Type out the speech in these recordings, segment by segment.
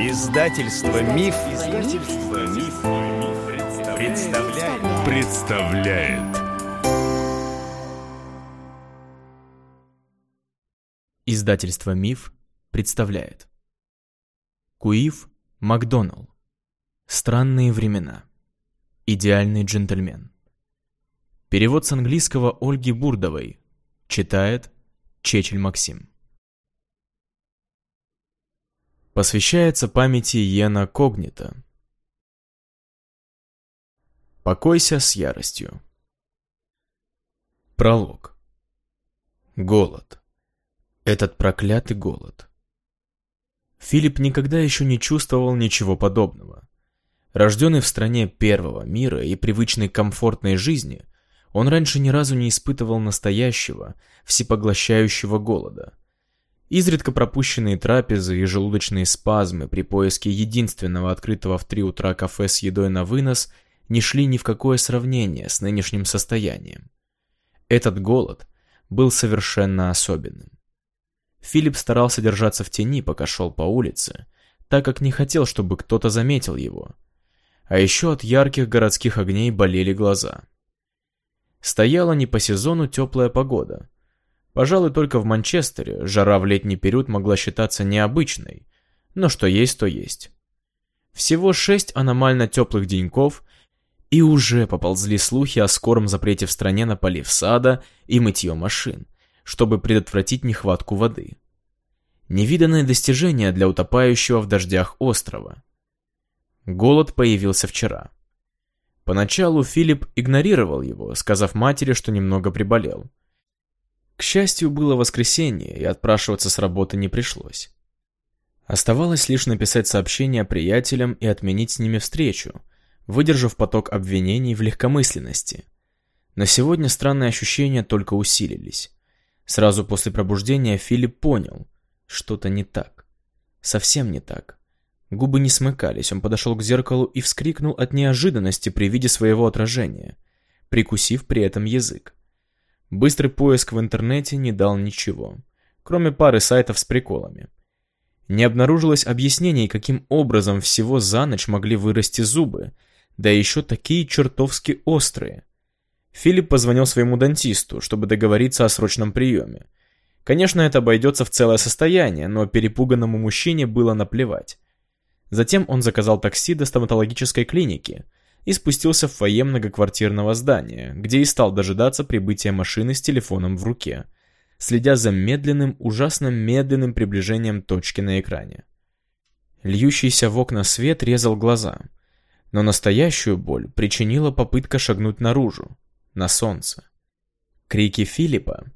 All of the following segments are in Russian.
Издательство Миф, Издательство Миф, представляет. представляет. Издательство Миф представляет. Куив Макдоналл. Странные времена. Идеальный джентльмен. Перевод с английского Ольги Бурдовой. Читает Чечель Максим. Посвящается памяти Йена Когнита. Покойся с яростью. Пролог. Голод. Этот проклятый голод. Филипп никогда еще не чувствовал ничего подобного. Рожденный в стране первого мира и привычной комфортной жизни, он раньше ни разу не испытывал настоящего, всепоглощающего голода – Изредка пропущенные трапезы и желудочные спазмы при поиске единственного открытого в три утра кафе с едой на вынос не шли ни в какое сравнение с нынешним состоянием. Этот голод был совершенно особенным. Филипп старался держаться в тени, пока шел по улице, так как не хотел, чтобы кто-то заметил его. А еще от ярких городских огней болели глаза. Стояла не по сезону теплая погода, Пожалуй, только в Манчестере жара в летний период могла считаться необычной, но что есть, то есть. Всего шесть аномально теплых деньков, и уже поползли слухи о скором запрете в стране на полив сада и мытье машин, чтобы предотвратить нехватку воды. Невиданное достижение для утопающего в дождях острова. Голод появился вчера. Поначалу Филипп игнорировал его, сказав матери, что немного приболел. К счастью, было воскресенье, и отпрашиваться с работы не пришлось. Оставалось лишь написать сообщение приятелям и отменить с ними встречу, выдержав поток обвинений в легкомысленности. Но сегодня странные ощущения только усилились. Сразу после пробуждения Филипп понял, что-то не так. Совсем не так. Губы не смыкались, он подошел к зеркалу и вскрикнул от неожиданности при виде своего отражения, прикусив при этом язык. Быстрый поиск в интернете не дал ничего, кроме пары сайтов с приколами. Не обнаружилось объяснений, каким образом всего за ночь могли вырасти зубы, да еще такие чертовски острые. Филипп позвонил своему дантисту, чтобы договориться о срочном приеме. Конечно, это обойдется в целое состояние, но перепуганному мужчине было наплевать. Затем он заказал такси до стоматологической клиники – и спустился в фойе многоквартирного здания, где и стал дожидаться прибытия машины с телефоном в руке, следя за медленным, ужасно медленным приближением точки на экране. Льющийся в окна свет резал глаза, но настоящую боль причинила попытка шагнуть наружу, на солнце. Крики Филиппа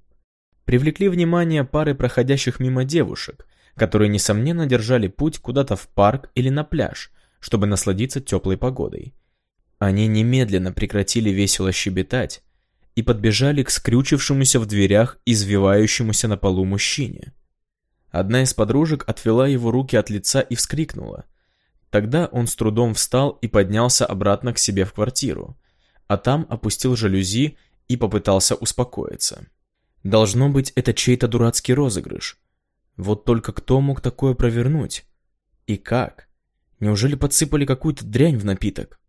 привлекли внимание пары проходящих мимо девушек, которые, несомненно, держали путь куда-то в парк или на пляж, чтобы насладиться теплой погодой. Они немедленно прекратили весело щебетать и подбежали к скрючившемуся в дверях извивающемуся на полу мужчине. Одна из подружек отвела его руки от лица и вскрикнула. Тогда он с трудом встал и поднялся обратно к себе в квартиру, а там опустил жалюзи и попытался успокоиться. Должно быть, это чей-то дурацкий розыгрыш. Вот только кто мог такое провернуть? И как? Неужели подсыпали какую-то дрянь в напиток?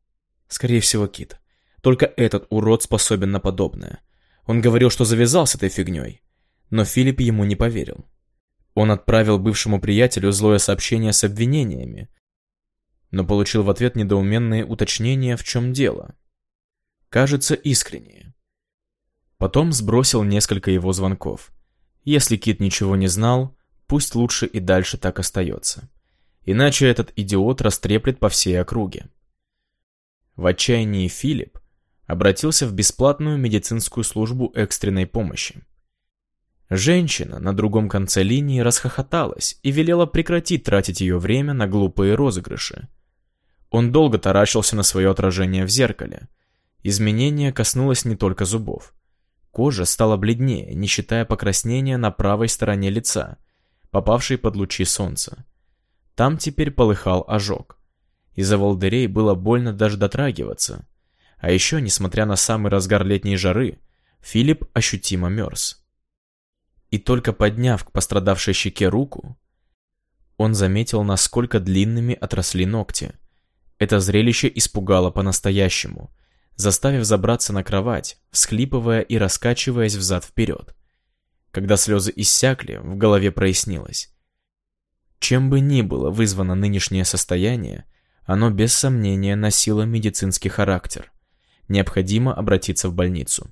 Скорее всего, Кит. Только этот урод способен на подобное. Он говорил, что завязал с этой фигней. Но Филипп ему не поверил. Он отправил бывшему приятелю злое сообщение с обвинениями, но получил в ответ недоуменные уточнения, в чем дело. Кажется, искренние. Потом сбросил несколько его звонков. Если Кит ничего не знал, пусть лучше и дальше так остается. Иначе этот идиот растреплет по всей округе. В отчаянии Филипп обратился в бесплатную медицинскую службу экстренной помощи. Женщина на другом конце линии расхохоталась и велела прекратить тратить ее время на глупые розыгрыши. Он долго таращился на свое отражение в зеркале. Изменение коснулось не только зубов. Кожа стала бледнее, не считая покраснения на правой стороне лица, попавшей под лучи солнца. Там теперь полыхал ожог. Из-за волдырей было больно даже дотрагиваться. А еще, несмотря на самый разгар летней жары, Филипп ощутимо мерз. И только подняв к пострадавшей щеке руку, Он заметил, насколько длинными отросли ногти. Это зрелище испугало по-настоящему, заставив забраться на кровать, всхлипывая и раскачиваясь взад-вперед. Когда слезы иссякли, в голове прояснилось. Чем бы ни было вызвано нынешнее состояние, оно без сомнения носило медицинский характер. Необходимо обратиться в больницу.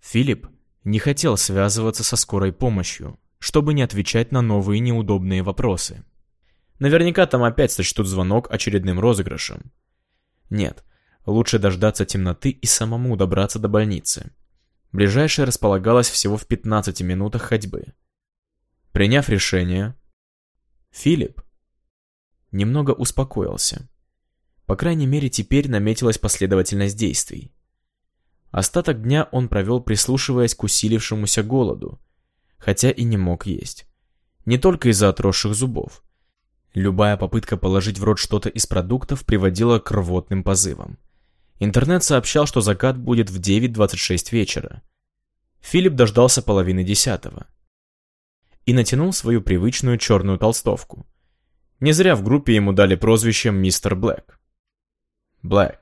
Филипп не хотел связываться со скорой помощью, чтобы не отвечать на новые неудобные вопросы. Наверняка там опять сочтут звонок очередным розыгрышем. Нет, лучше дождаться темноты и самому добраться до больницы. Ближайшая располагалась всего в 15 минутах ходьбы. Приняв решение, Филипп немного успокоился. По крайней мере, теперь наметилась последовательность действий. Остаток дня он провел, прислушиваясь к усилившемуся голоду, хотя и не мог есть. Не только из-за отросших зубов. Любая попытка положить в рот что-то из продуктов приводила к рвотным позывам. Интернет сообщал, что закат будет в 9.26 вечера. Филипп дождался половины десятого. И натянул свою привычную черную толстовку. Не зря в группе ему дали прозвище «Мистер Блэк». Black.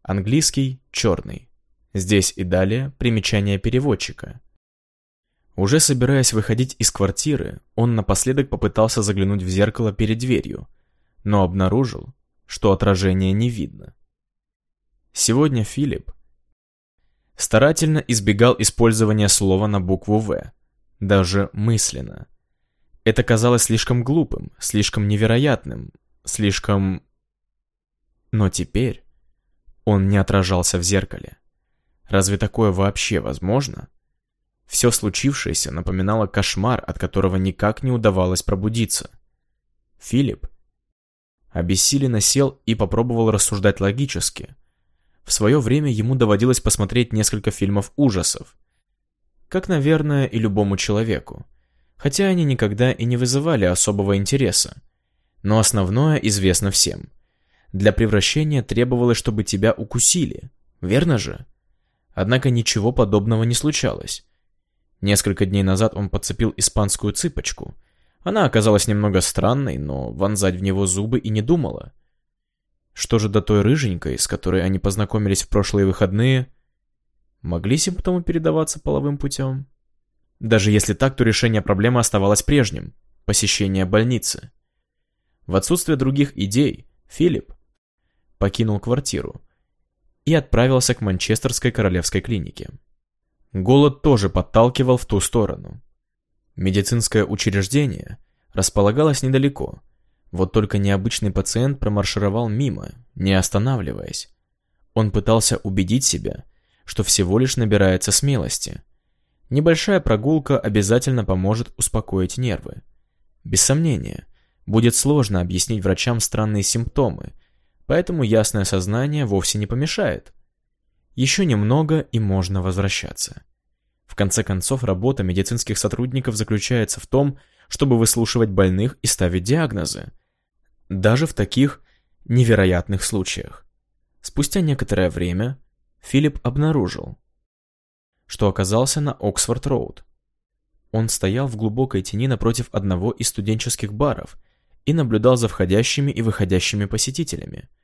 Английский «черный». Здесь и далее примечание переводчика. Уже собираясь выходить из квартиры, он напоследок попытался заглянуть в зеркало перед дверью, но обнаружил, что отражения не видно. Сегодня Филипп старательно избегал использования слова на букву «В», даже мысленно. Это казалось слишком глупым, слишком невероятным, слишком... Но теперь он не отражался в зеркале. Разве такое вообще возможно? Все случившееся напоминало кошмар, от которого никак не удавалось пробудиться. Филипп обессиленно сел и попробовал рассуждать логически. В свое время ему доводилось посмотреть несколько фильмов ужасов. Как, наверное, и любому человеку. Хотя они никогда и не вызывали особого интереса. Но основное известно всем. Для превращения требовалось, чтобы тебя укусили. Верно же? Однако ничего подобного не случалось. Несколько дней назад он подцепил испанскую цыпочку. Она оказалась немного странной, но вонзать в него зубы и не думала. Что же до той рыженькой, с которой они познакомились в прошлые выходные? Могли симптомы передаваться половым путем? Даже если так, то решение проблемы оставалось прежним – посещение больницы. В отсутствие других идей, Филипп покинул квартиру и отправился к Манчестерской королевской клинике. Голод тоже подталкивал в ту сторону. Медицинское учреждение располагалось недалеко, вот только необычный пациент промаршировал мимо, не останавливаясь. Он пытался убедить себя, что всего лишь набирается смелости. Небольшая прогулка обязательно поможет успокоить нервы. Без сомнения, будет сложно объяснить врачам странные симптомы, поэтому ясное сознание вовсе не помешает. Еще немного и можно возвращаться. В конце концов, работа медицинских сотрудников заключается в том, чтобы выслушивать больных и ставить диагнозы. Даже в таких невероятных случаях. Спустя некоторое время Филипп обнаружил, что оказался на Оксфорд-Роуд. Он стоял в глубокой тени напротив одного из студенческих баров и наблюдал за входящими и выходящими посетителями –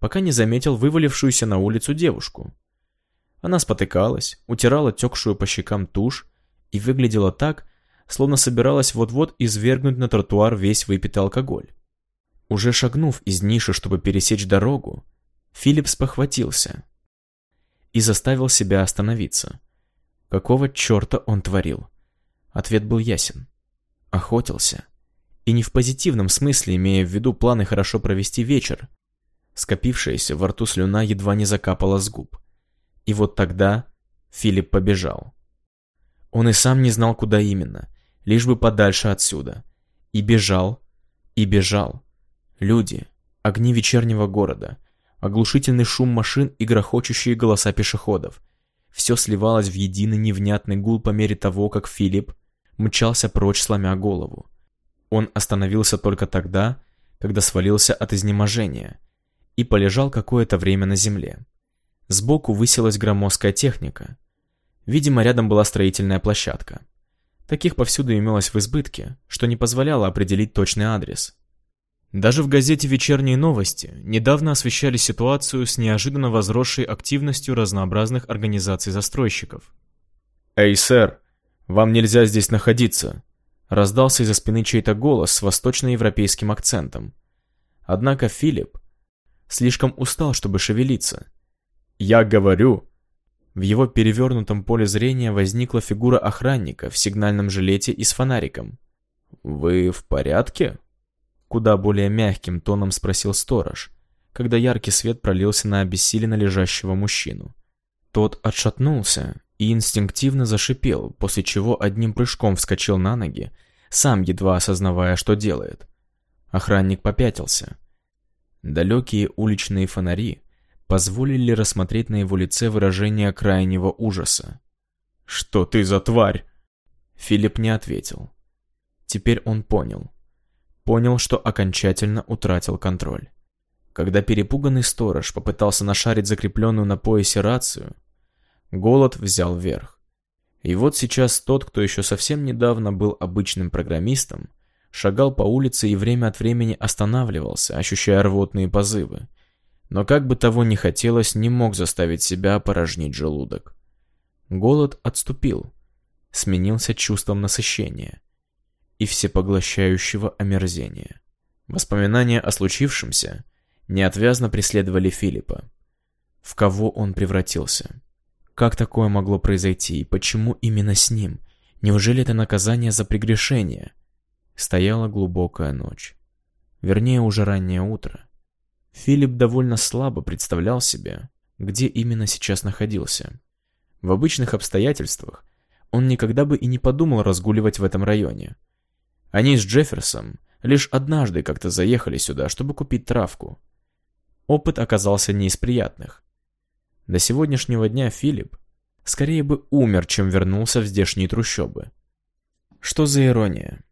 пока не заметил вывалившуюся на улицу девушку. Она спотыкалась, утирала текшую по щекам тушь и выглядела так, словно собиралась вот-вот извергнуть на тротуар весь выпитый алкоголь. Уже шагнув из ниши, чтобы пересечь дорогу, Филипп спохватился и заставил себя остановиться. Какого черта он творил? Ответ был ясен. Охотился. И не в позитивном смысле, имея в виду планы хорошо провести вечер, Скопившаяся во рту слюна едва не закапала с губ. И вот тогда Филипп побежал. Он и сам не знал, куда именно, лишь бы подальше отсюда. И бежал, и бежал. Люди, огни вечернего города, оглушительный шум машин и грохочущие голоса пешеходов. Все сливалось в единый невнятный гул по мере того, как Филипп мчался прочь, сломя голову. Он остановился только тогда, когда свалился от изнеможения – и полежал какое-то время на земле. Сбоку высилась громоздкая техника. Видимо, рядом была строительная площадка. Таких повсюду имелось в избытке, что не позволяло определить точный адрес. Даже в газете «Вечерние новости» недавно освещали ситуацию с неожиданно возросшей активностью разнообразных организаций застройщиков. «Эй, сэр, вам нельзя здесь находиться!» Раздался из-за спины чей-то голос с восточноевропейским акцентом. Однако Филипп слишком устал, чтобы шевелиться. «Я говорю!» В его перевернутом поле зрения возникла фигура охранника в сигнальном жилете и с фонариком. «Вы в порядке?» Куда более мягким тоном спросил сторож, когда яркий свет пролился на обессиленно лежащего мужчину. Тот отшатнулся и инстинктивно зашипел, после чего одним прыжком вскочил на ноги, сам едва осознавая, что делает. Охранник попятился. Далекие уличные фонари позволили рассмотреть на его лице выражение крайнего ужаса. «Что ты за тварь?» Филипп не ответил. Теперь он понял понял, что окончательно утратил контроль. Когда перепуганный сторож попытался нашарить закрепленную на поясе рацию, голод взял верх. И вот сейчас тот, кто еще совсем недавно был обычным программистом, шагал по улице и время от времени останавливался, ощущая рвотные позывы. Но как бы того ни хотелось, не мог заставить себя опорожнить желудок. Голод отступил, сменился чувством насыщения и всепоглощающего омерзения. Воспоминания о случившемся неотвязно преследовали Филиппа. В кого он превратился? Как такое могло произойти и почему именно с ним? Неужели это наказание за прегрешение? Стояла глубокая ночь. Вернее, уже раннее утро. Филипп довольно слабо представлял себе, где именно сейчас находился. В обычных обстоятельствах он никогда бы и не подумал разгуливать в этом районе. Они с Джефферсом лишь однажды как-то заехали сюда, чтобы купить травку. Опыт оказался не из приятных. До сегодняшнего дня Филипп скорее бы умер, чем вернулся в здешние трущобы. Что за ирония?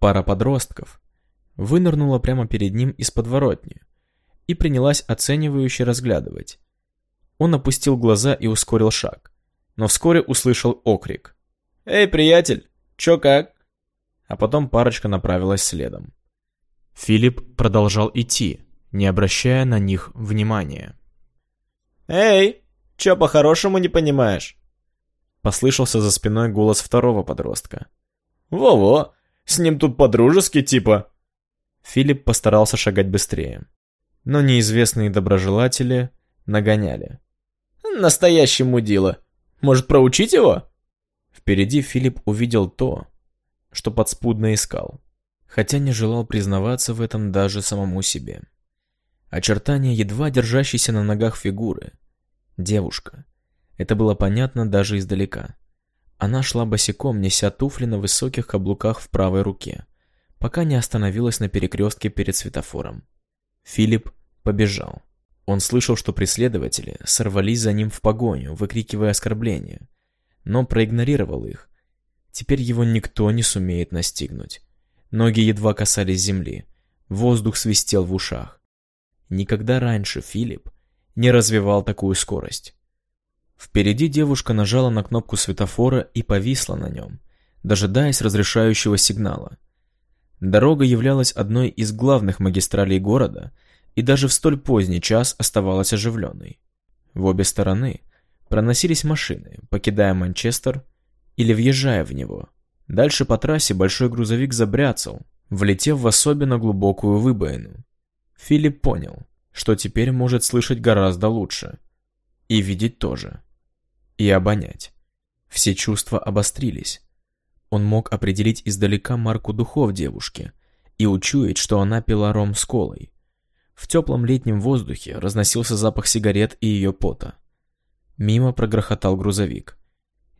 Пара подростков вынырнула прямо перед ним из подворотни и принялась оценивающе разглядывать. Он опустил глаза и ускорил шаг, но вскоре услышал окрик. «Эй, приятель, чё как?» а потом парочка направилась следом. Филипп продолжал идти, не обращая на них внимания. «Эй, чё по-хорошему не понимаешь?» Послышался за спиной голос второго подростка. «Во-во, с ним тут по-дружески типа». Филипп постарался шагать быстрее, но неизвестные доброжелатели нагоняли. «Настоящий мудила. Может, проучить его?» Впереди Филипп увидел то, что подспудно искал, хотя не желал признаваться в этом даже самому себе. Очертания едва держащейся на ногах фигуры. Девушка. Это было понятно даже издалека. Она шла босиком, неся туфли на высоких каблуках в правой руке, пока не остановилась на перекрестке перед светофором. Филипп побежал. Он слышал, что преследователи сорвались за ним в погоню, выкрикивая оскорбления, но проигнорировал их Теперь его никто не сумеет настигнуть. Ноги едва касались земли. Воздух свистел в ушах. Никогда раньше Филипп не развивал такую скорость. Впереди девушка нажала на кнопку светофора и повисла на нем, дожидаясь разрешающего сигнала. Дорога являлась одной из главных магистралей города и даже в столь поздний час оставалась оживленной. В обе стороны проносились машины, покидая Манчестер или въезжая в него. Дальше по трассе большой грузовик забряцал, влетев в особенно глубокую выбоину. Филипп понял, что теперь может слышать гораздо лучше. И видеть тоже. И обонять. Все чувства обострились. Он мог определить издалека марку духов девушки и учуять, что она пила ром с колой. В теплом летнем воздухе разносился запах сигарет и ее пота. Мимо прогрохотал грузовик.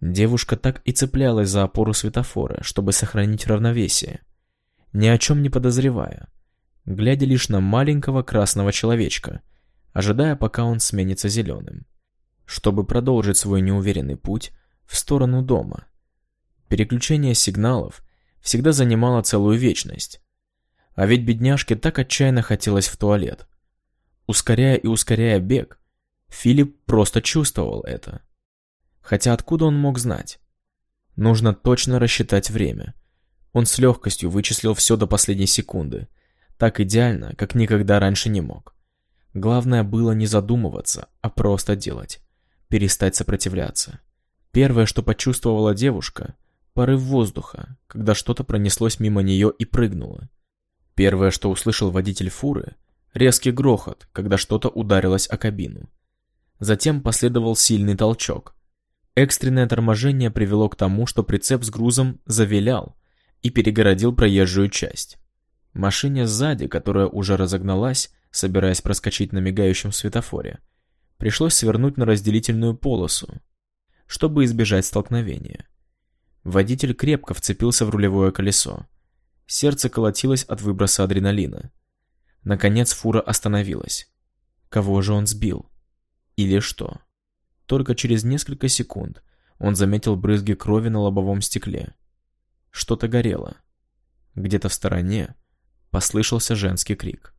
Девушка так и цеплялась за опору светофора, чтобы сохранить равновесие, ни о чем не подозревая, глядя лишь на маленького красного человечка, ожидая, пока он сменится зеленым, чтобы продолжить свой неуверенный путь в сторону дома. Переключение сигналов всегда занимало целую вечность, а ведь бедняжке так отчаянно хотелось в туалет. Ускоряя и ускоряя бег, Филипп просто чувствовал это. Хотя откуда он мог знать? Нужно точно рассчитать время. Он с легкостью вычислил все до последней секунды. Так идеально, как никогда раньше не мог. Главное было не задумываться, а просто делать. Перестать сопротивляться. Первое, что почувствовала девушка – порыв воздуха, когда что-то пронеслось мимо нее и прыгнуло. Первое, что услышал водитель фуры – резкий грохот, когда что-то ударилось о кабину. Затем последовал сильный толчок. Экстренное торможение привело к тому, что прицеп с грузом завилял и перегородил проезжую часть. Машине сзади, которая уже разогналась, собираясь проскочить на мигающем светофоре, пришлось свернуть на разделительную полосу, чтобы избежать столкновения. Водитель крепко вцепился в рулевое колесо. Сердце колотилось от выброса адреналина. Наконец фура остановилась. Кого же он сбил? Или что? Только через несколько секунд он заметил брызги крови на лобовом стекле. Что-то горело. Где-то в стороне послышался женский крик.